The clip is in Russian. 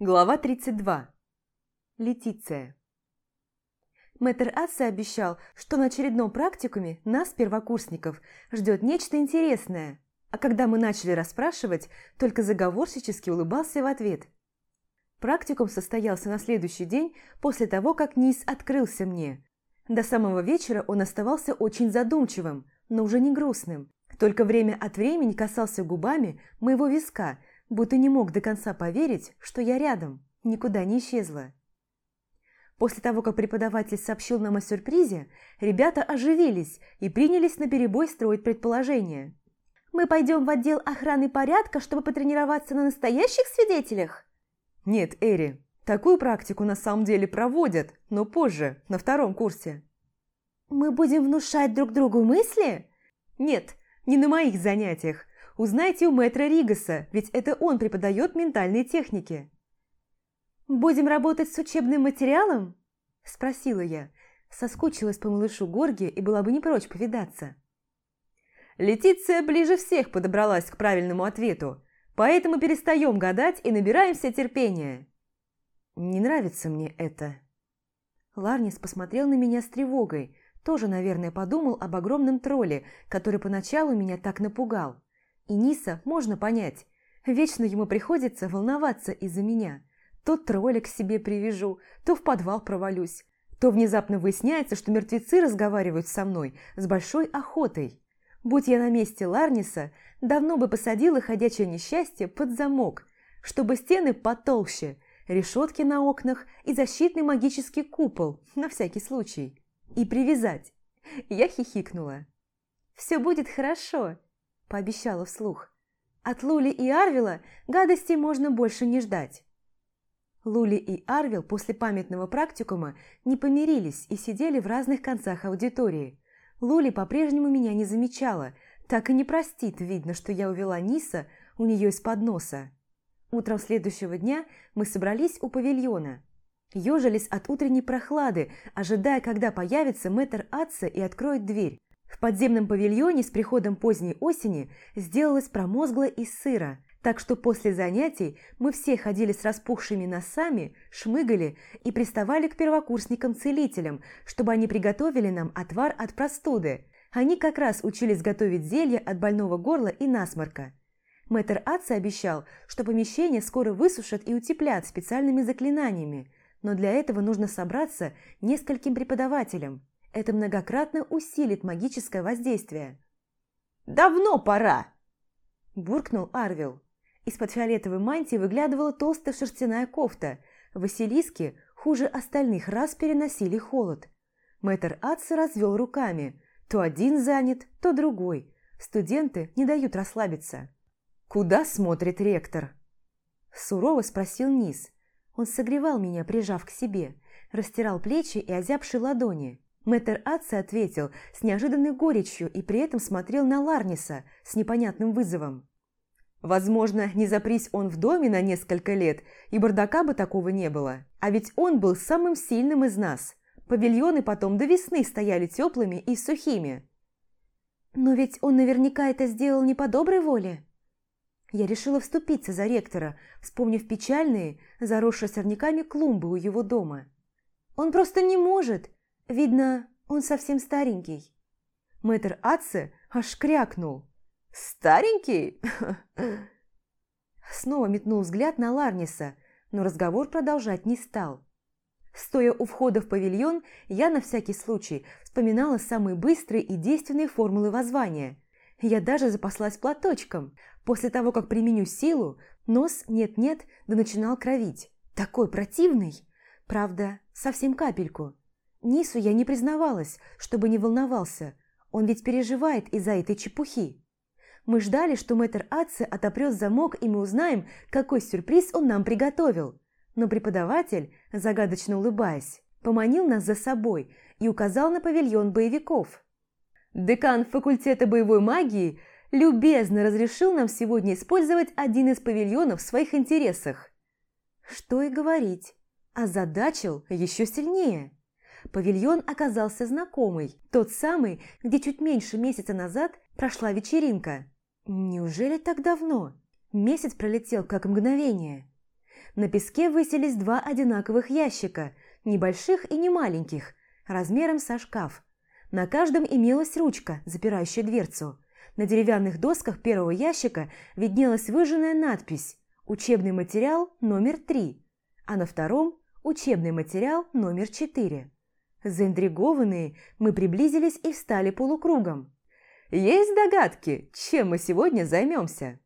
Глава 32. Летиция. Мэтр Асса обещал, что на очередном практикуме нас, первокурсников, ждет нечто интересное, а когда мы начали расспрашивать, только заговорщически улыбался в ответ. Практикум состоялся на следующий день после того, как низ открылся мне. До самого вечера он оставался очень задумчивым, но уже не грустным, только время от времени касался губами моего виска – будто не мог до конца поверить, что я рядом, никуда не исчезла. После того, как преподаватель сообщил нам о сюрпризе, ребята оживились и принялись наперебой строить предположения. «Мы пойдем в отдел охраны порядка, чтобы потренироваться на настоящих свидетелях?» «Нет, Эри, такую практику на самом деле проводят, но позже, на втором курсе». «Мы будем внушать друг другу мысли?» «Нет, не на моих занятиях. Узнайте у мэтра Ригаса, ведь это он преподает ментальные техники». «Будем работать с учебным материалом?» – спросила я. Соскучилась по малышу Горге и была бы не прочь повидаться. Летиция ближе всех подобралась к правильному ответу, поэтому перестаем гадать и набираемся терпения. Не нравится мне это. Ларнис посмотрел на меня с тревогой, тоже, наверное, подумал об огромном тролле, который поначалу меня так напугал. И Ниса можно понять. Вечно ему приходится волноваться из-за меня. То тролля себе привяжу, то в подвал провалюсь. То внезапно выясняется, что мертвецы разговаривают со мной с большой охотой. Будь я на месте Ларниса, давно бы посадила ходячее несчастье под замок, чтобы стены потолще, решетки на окнах и защитный магический купол, на всякий случай. И привязать. Я хихикнула. «Все будет хорошо», пообещала вслух. От Лули и Арвила гадостей можно больше не ждать. Лули и Арвил после памятного практикума не помирились и сидели в разных концах аудитории. Лули по-прежнему меня не замечала, так и не простит, видно, что я увела Ниса у нее из-под носа. Утром следующего дня мы собрались у павильона. Ежились от утренней прохлады, ожидая, когда появится мэтр Атца и откроет дверь. В подземном павильоне с приходом поздней осени сделалось промозгло и сыро, так что после занятий мы все ходили с распухшими носами, шмыгали и приставали к первокурсникам-целителям, чтобы они приготовили нам отвар от простуды. Они как раз учились готовить зелье от больного горла и насморка. Мэтр Атца обещал, что помещение скоро высушат и утеплят специальными заклинаниями, но для этого нужно собраться нескольким преподавателям. Это многократно усилит магическое воздействие. «Давно пора!» – буркнул Арвил. Из-под фиолетовой мантии выглядывала толстая шерстяная кофта. Василиски хуже остальных раз переносили холод. Мэтр Атса развел руками. То один занят, то другой. Студенты не дают расслабиться. «Куда смотрит ректор?» Сурово спросил Низ. Он согревал меня, прижав к себе, растирал плечи и озябшие ладони. Мэтр Атси ответил с неожиданной горечью и при этом смотрел на Ларниса с непонятным вызовом. Возможно, не запрись он в доме на несколько лет, и бардака бы такого не было. А ведь он был самым сильным из нас. Павильоны потом до весны стояли теплыми и сухими. Но ведь он наверняка это сделал не по доброй воле. Я решила вступиться за ректора, вспомнив печальные, заросшие сорняками клумбы у его дома. Он просто не может, Видно, он совсем старенький. Мэтр Атце аж крякнул. «Старенький?» Снова метнул взгляд на Ларниса, но разговор продолжать не стал. Стоя у входа в павильон, я на всякий случай вспоминала самые быстрые и действенные формулы воззвания. Я даже запаслась платочком. После того, как применю силу, нос нет-нет, да начинал кровить. Такой противный. Правда, совсем капельку. Нису я не признавалась, чтобы не волновался. Он ведь переживает из-за этой чепухи. Мы ждали, что мэтр Атце отопрет замок, и мы узнаем, какой сюрприз он нам приготовил. Но преподаватель, загадочно улыбаясь, поманил нас за собой и указал на павильон боевиков. Декан факультета боевой магии любезно разрешил нам сегодня использовать один из павильонов в своих интересах. Что и говорить, озадачил еще сильнее. Павильон оказался знакомый, тот самый, где чуть меньше месяца назад прошла вечеринка. Неужели так давно? Месяц пролетел, как мгновение. На песке высились два одинаковых ящика, небольших и не маленьких, размером со шкаф. На каждом имелась ручка, запирающая дверцу. На деревянных досках первого ящика виднелась выжженная надпись «Учебный материал номер 3», а на втором – «Учебный материал номер 4». Заинтригованные, мы приблизились и встали полукругом. «Есть догадки, чем мы сегодня займемся?»